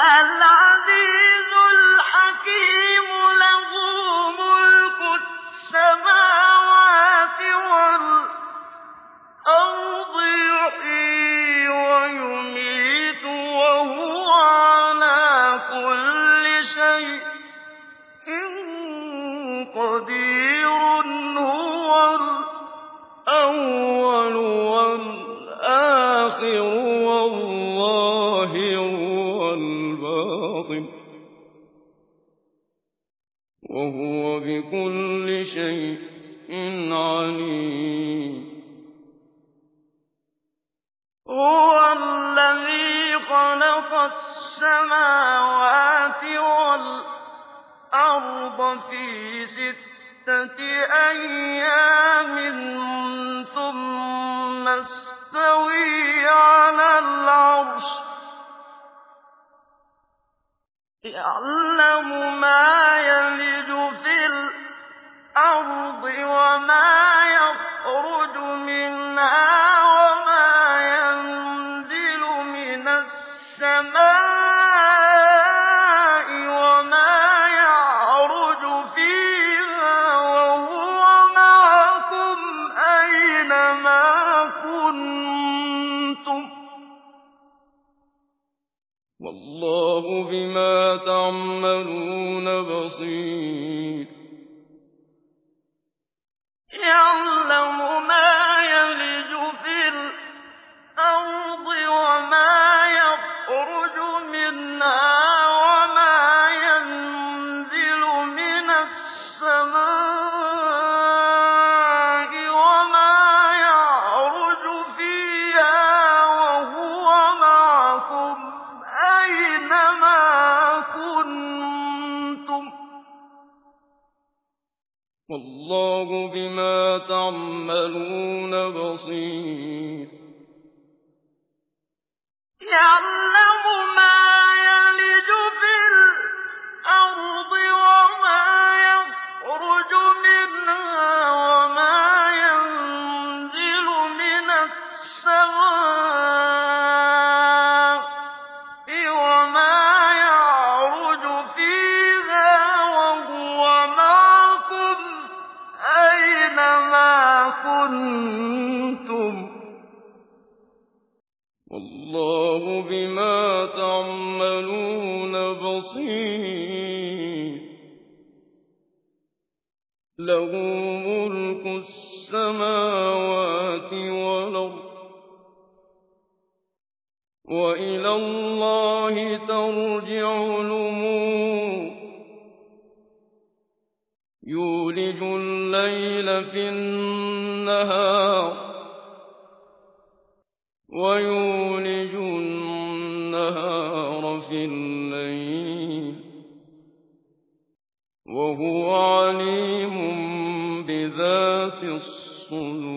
الْعَزِيزُ يَعْلَمُ مَا يَلِجُّ see الصدور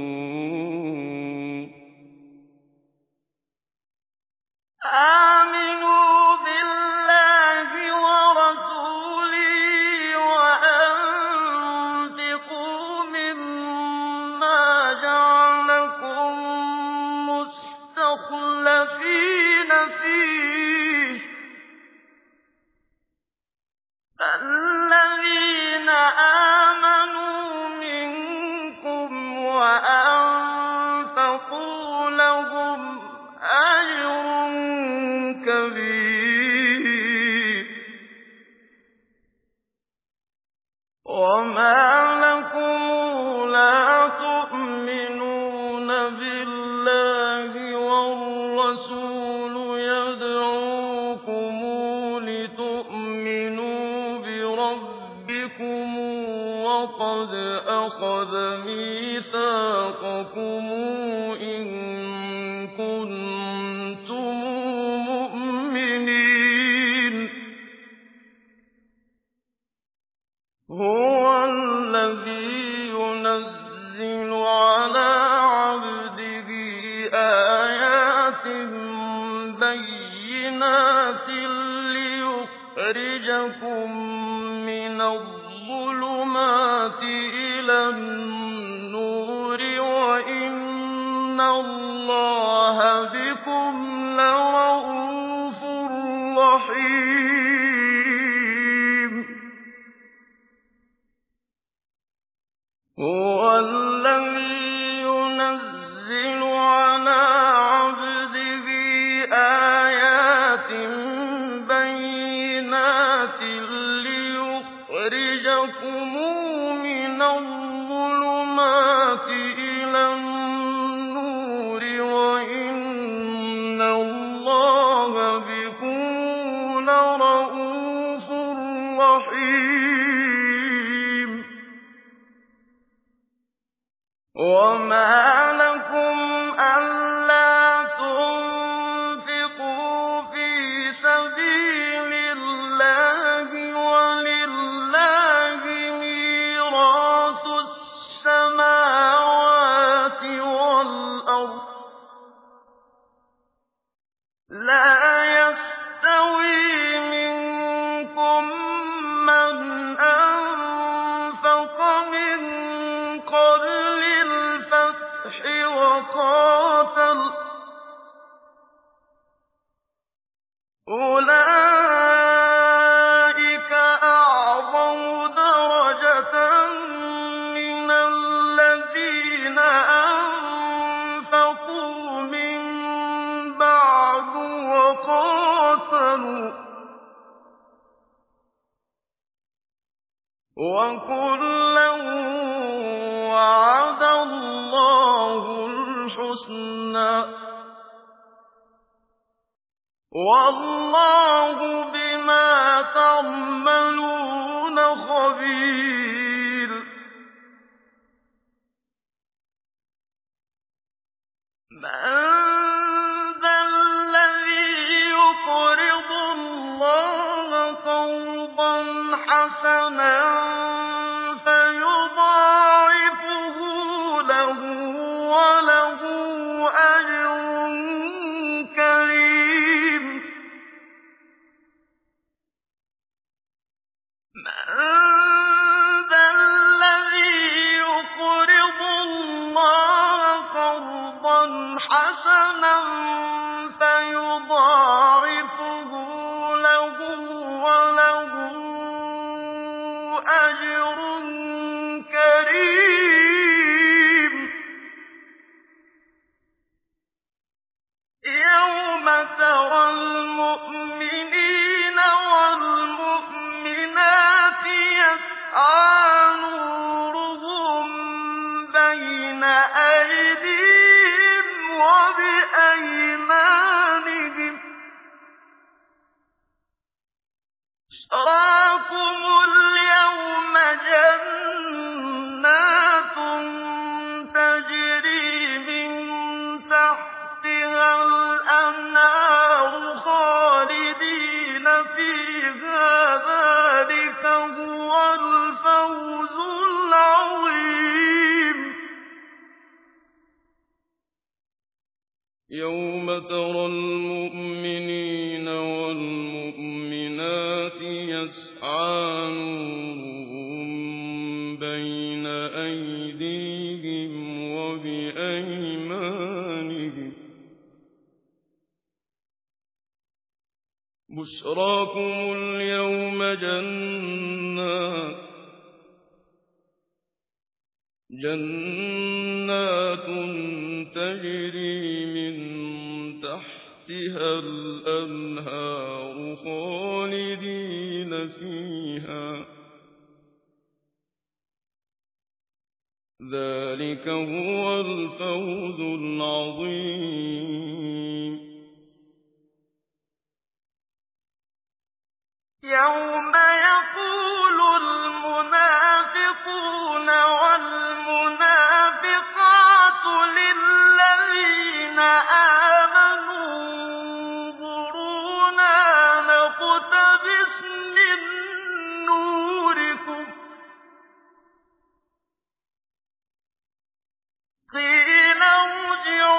بِاللَّهِ وَالرَّسُولُ يَدْعُوكُمْ لِتُؤْمِنُوا بِرَبِّكُمْ وَقَدْ أَخَذَ مِيثَاقَكُمْ إِن لَكُمْ وَكُلًّا وَعَدَ اللَّهُ الْحُسْنَىٰ ۚ وَاللَّهُ بِمَا تَعْمَلُونَ خَبِيرٌ جَنَّاتٌ تَجْرِي مِن تَحْتِهَا الْأَنْهَارُ خَالِدِينَ فِيهَا ۚ. ذَٰلِكَ هُوَ الْفَوْزُ الْعَظِيمُ. يَوْمَ يَقُولُ الْمُنَافِقُونَ يرجعون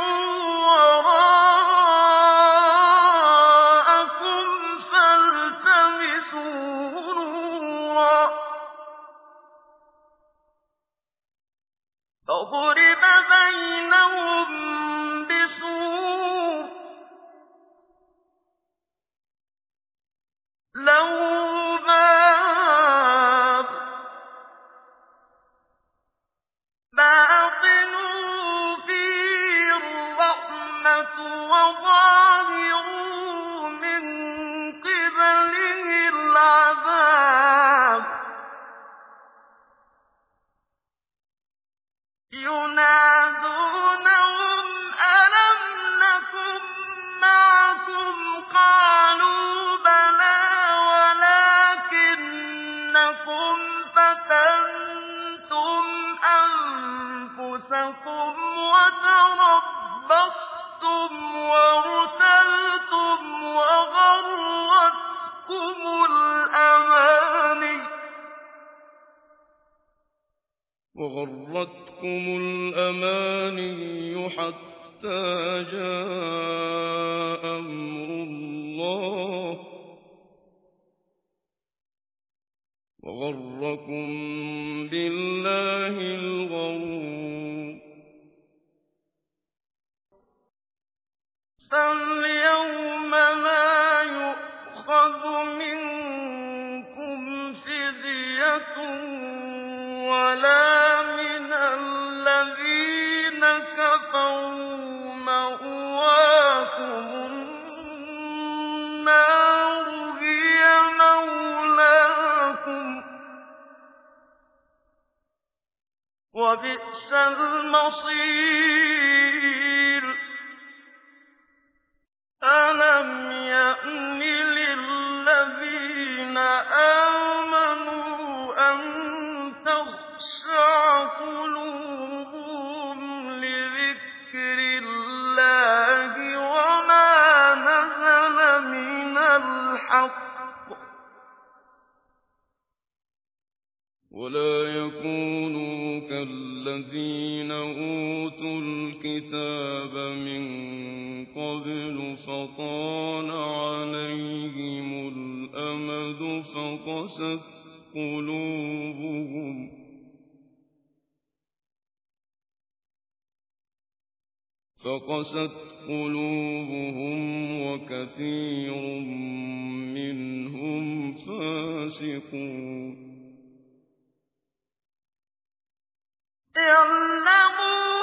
وَغَرَّتْكُمُ الْأَمَانِيُّ حَتَّىٰ جَاءَ أَمْرُ اللَّهِ ۖ وَغَرَّكُم بِاللَّهِ الْغَرُورُ الْحَقِّ ۖ. وَلَا يَكُونُوا كَالَّذِينَ أُوتُوا الْكِتَابَ مِن قَبْلُ فَطَالَ عَلَيْهِمُ الْأَمَدُ فَقَسَتْ قُلُوبُهُمْ وَكَثِيرٌ مِّنْهُمْ فَاسِقُونَ. اعْلَمُوا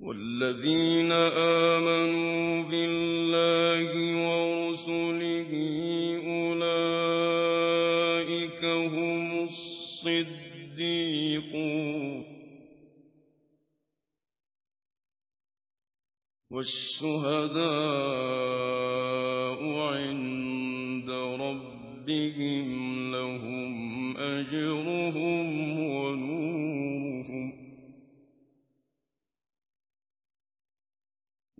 وَالَّذِينَ آمَنُوا بِاللَّهِ وَرُسُلِهِ أُولَٰئِكَ هُمُ الصِّدِّيقُونَ ۖ. وَالشُّهَدَاءُ عِندَ رَبِّهِمْ لَهُمْ أَجْرُهُمْ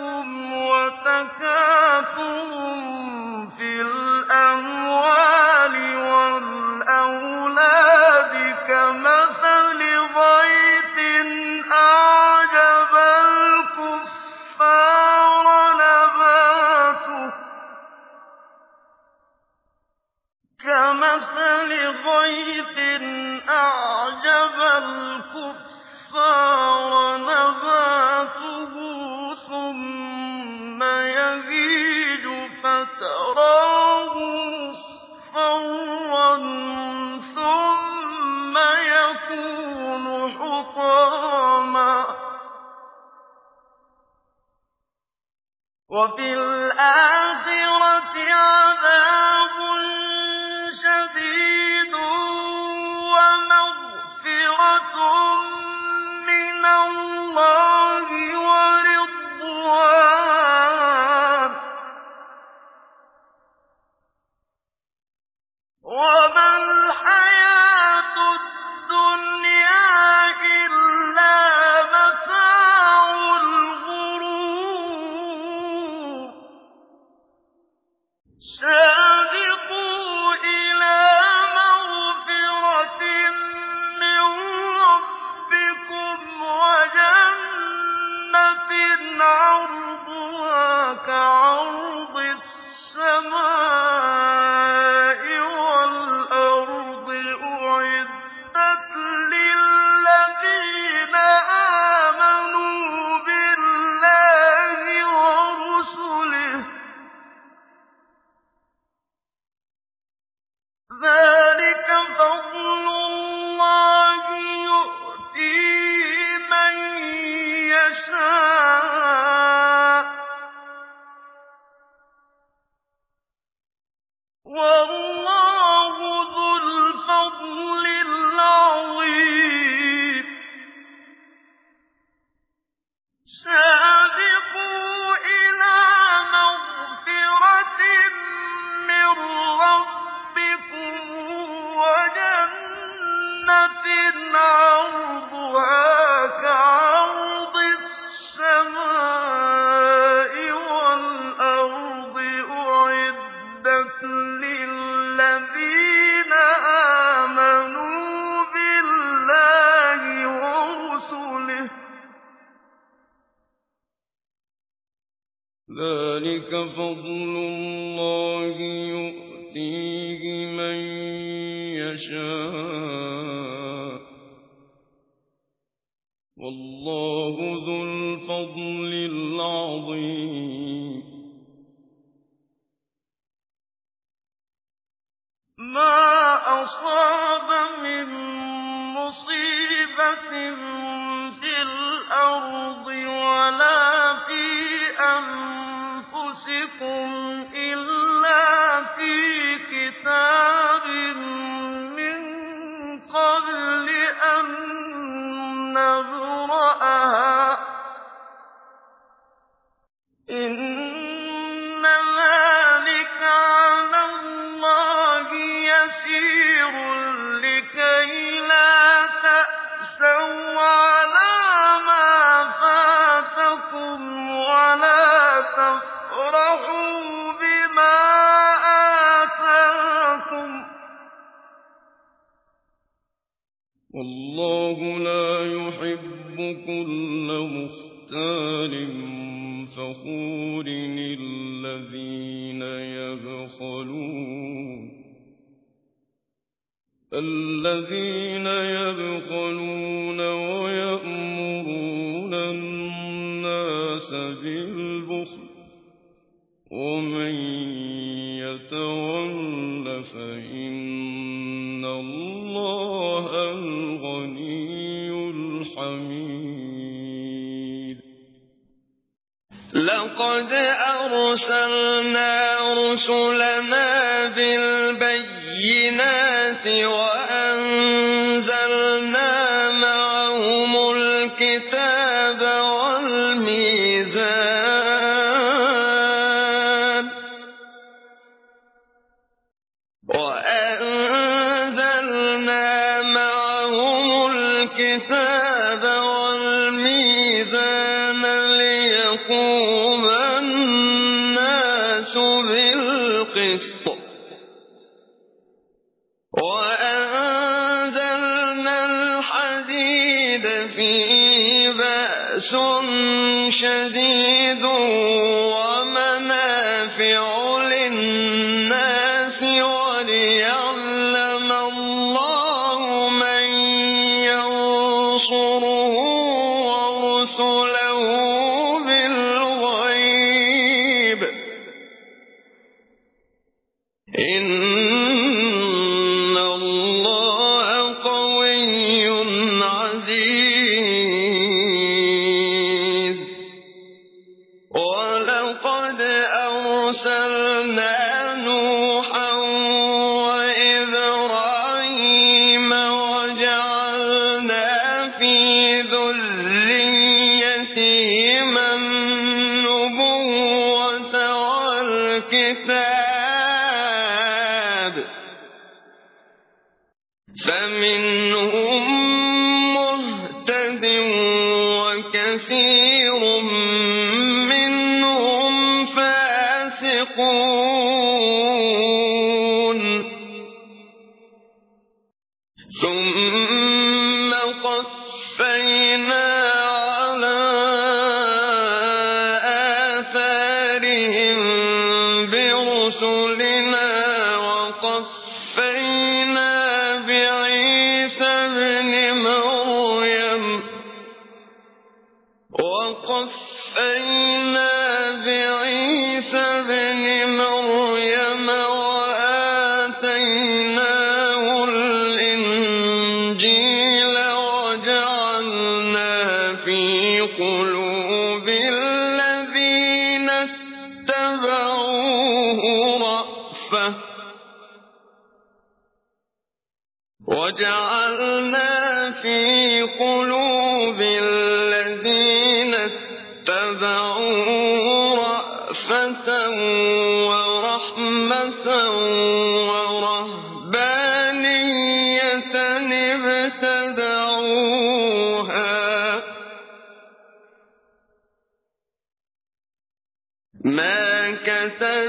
بَيْنَكُمْ وَتَكَاثُرٌ فِي الْأَمْوَالِ وَالْأَوْلَادِ 是 Whoa! مَن يَشَاءُ ۚ. وَاللَّهُ ذُو الْفَضْلِ الْعَظِيمِ. مَا أَصَابَ مِن مُّصِيبَةٍ فِي الْأَرْضِ وَلَا فِي أَنفُسِكُمْ الْكِتَابِ لقد أرسلنا رسلنا بالبينات وأنزلنا فيه بأس شديد فمنهم يَتَّقُونَ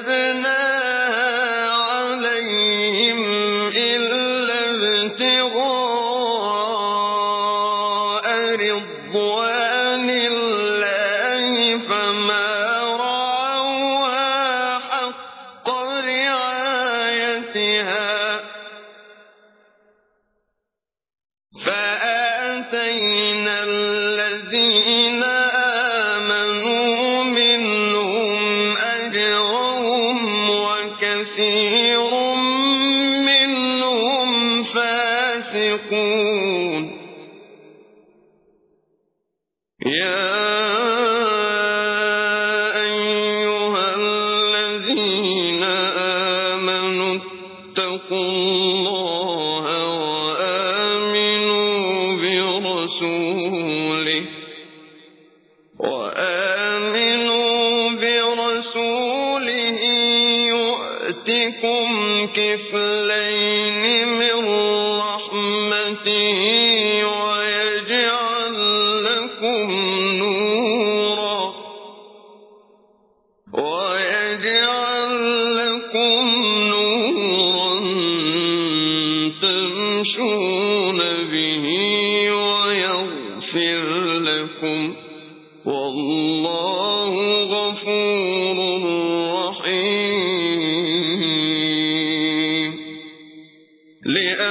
اتقوا الله وآمنوا برسوله. لئلا